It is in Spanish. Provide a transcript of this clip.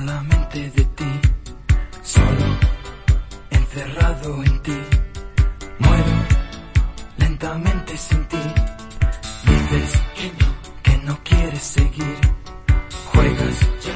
solamente de ti, solo, encerrado en ti, muero lentamente sin ti. Dices que no, que no quieres seguir, juegas.